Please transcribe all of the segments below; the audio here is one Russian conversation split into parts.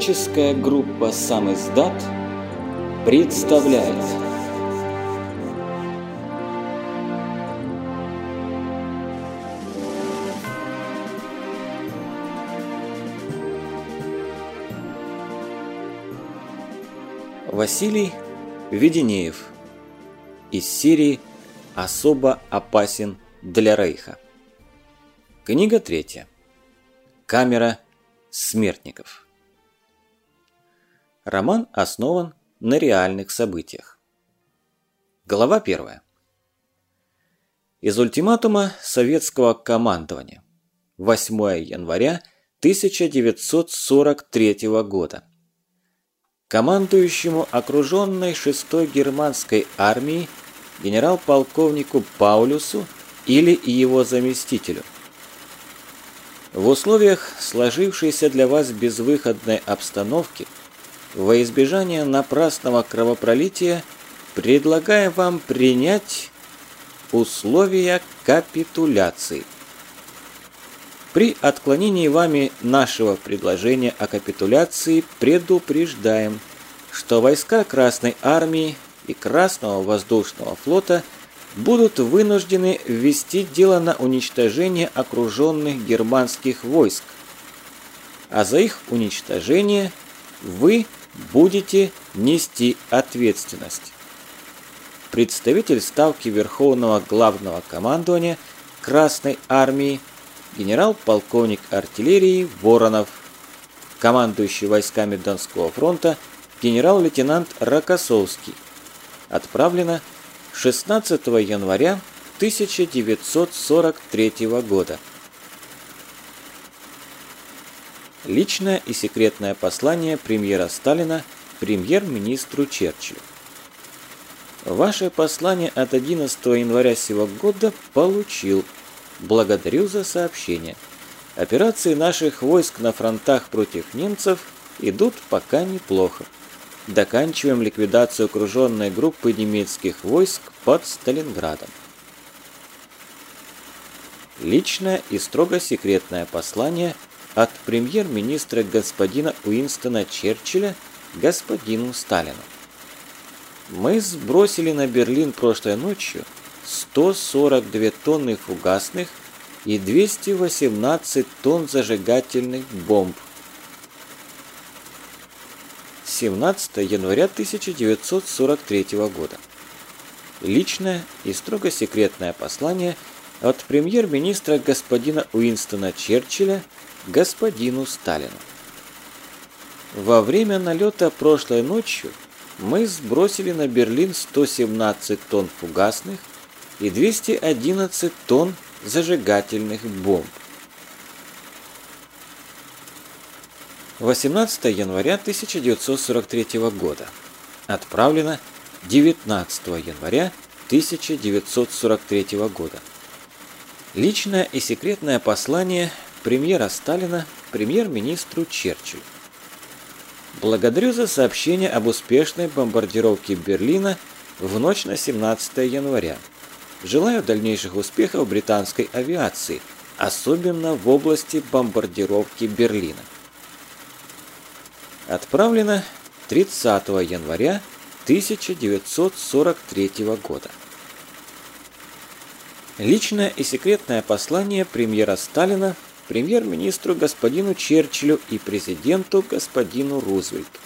Творческая группа «Сам издат» представляет Василий Веденеев из серии «Особо опасен для Рейха». Книга третья. Камера смертников. Роман основан на реальных событиях. Глава первая. Из ультиматума советского командования. 8 января 1943 года. Командующему окруженной 6-й германской армией генерал-полковнику Паулюсу или его заместителю – в условиях сложившейся для вас безвыходной обстановки, во избежание напрасного кровопролития, предлагаем вам принять условия капитуляции. При отклонении вами нашего предложения о капитуляции предупреждаем, что войска Красной Армии и Красного Воздушного Флота – будут вынуждены ввести дело на уничтожение окруженных германских войск. А за их уничтожение вы будете нести ответственность. Представитель Ставки Верховного Главного Командования Красной Армии генерал-полковник артиллерии Воронов, командующий войсками Донского фронта генерал-лейтенант Рокоссовский. Отправлено 16 января 1943 года. Личное и секретное послание премьера Сталина премьер-министру Черчиллю. Ваше послание от 11 января сего года получил. Благодарю за сообщение. Операции наших войск на фронтах против немцев идут пока неплохо. Доканчиваем ликвидацию окруженной группы немецких войск под Сталинградом. Личное и строго секретное послание от премьер-министра господина Уинстона Черчилля господину Сталину. Мы сбросили на Берлин прошлой ночью 142 тонны фугасных и 218 тонн зажигательных бомб 17 января 1943 года. Личное и строго секретное послание от премьер-министра господина Уинстона Черчилля господину Сталину. Во время налета прошлой ночью мы сбросили на Берлин 117 тонн фугасных и 211 тонн зажигательных бомб. 18 января 1943 года. Отправлено 19 января 1943 года. Личное и секретное послание премьера Сталина премьер-министру Черчиллю. Благодарю за сообщение об успешной бомбардировке Берлина в ночь на 17 января. Желаю дальнейших успехов британской авиации, особенно в области бомбардировки Берлина отправлено 30 января 1943 года. Личное и секретное послание премьера Сталина премьер-министру господину Черчиллю и президенту господину Рузвельту.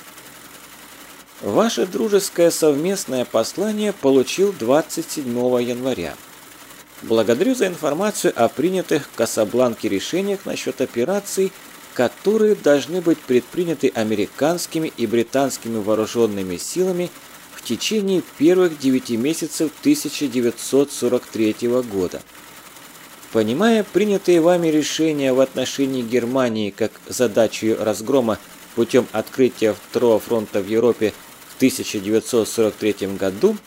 Ваше дружеское совместное послание получил 27 января. Благодарю за информацию о принятых в Касабланке решениях насчет операций которые должны быть предприняты американскими и британскими вооруженными силами в течение первых девяти месяцев 1943 года. Понимая принятые вами решения в отношении Германии как задачу разгрома путем открытия Второго фронта в Европе в 1943 году,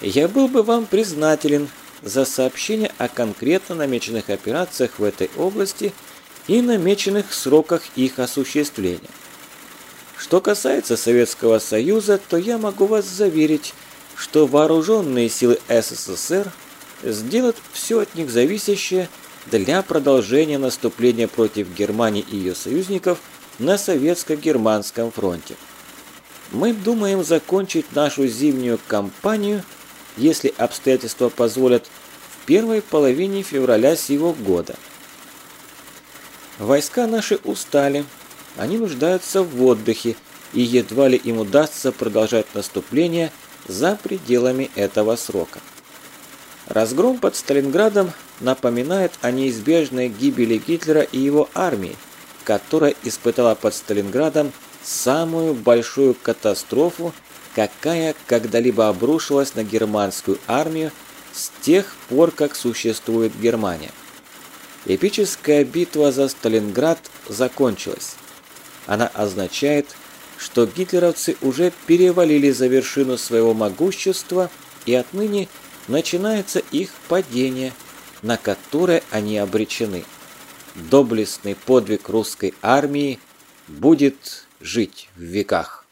я был бы вам признателен за сообщение о конкретно намеченных операциях в этой области – и намеченных сроках их осуществления. Что касается Советского Союза, то я могу вас заверить, что вооруженные силы СССР сделают все от них зависящее для продолжения наступления против Германии и ее союзников на советско-германском фронте. Мы думаем закончить нашу зимнюю кампанию, если обстоятельства позволят, в первой половине февраля сего года. Войска наши устали, они нуждаются в отдыхе, и едва ли им удастся продолжать наступление за пределами этого срока. Разгром под Сталинградом напоминает о неизбежной гибели Гитлера и его армии, которая испытала под Сталинградом самую большую катастрофу, какая когда-либо обрушилась на германскую армию с тех пор, как существует Германия. Эпическая битва за Сталинград закончилась. Она означает, что гитлеровцы уже перевалили за вершину своего могущества и отныне начинается их падение, на которое они обречены. Доблестный подвиг русской армии будет жить в веках.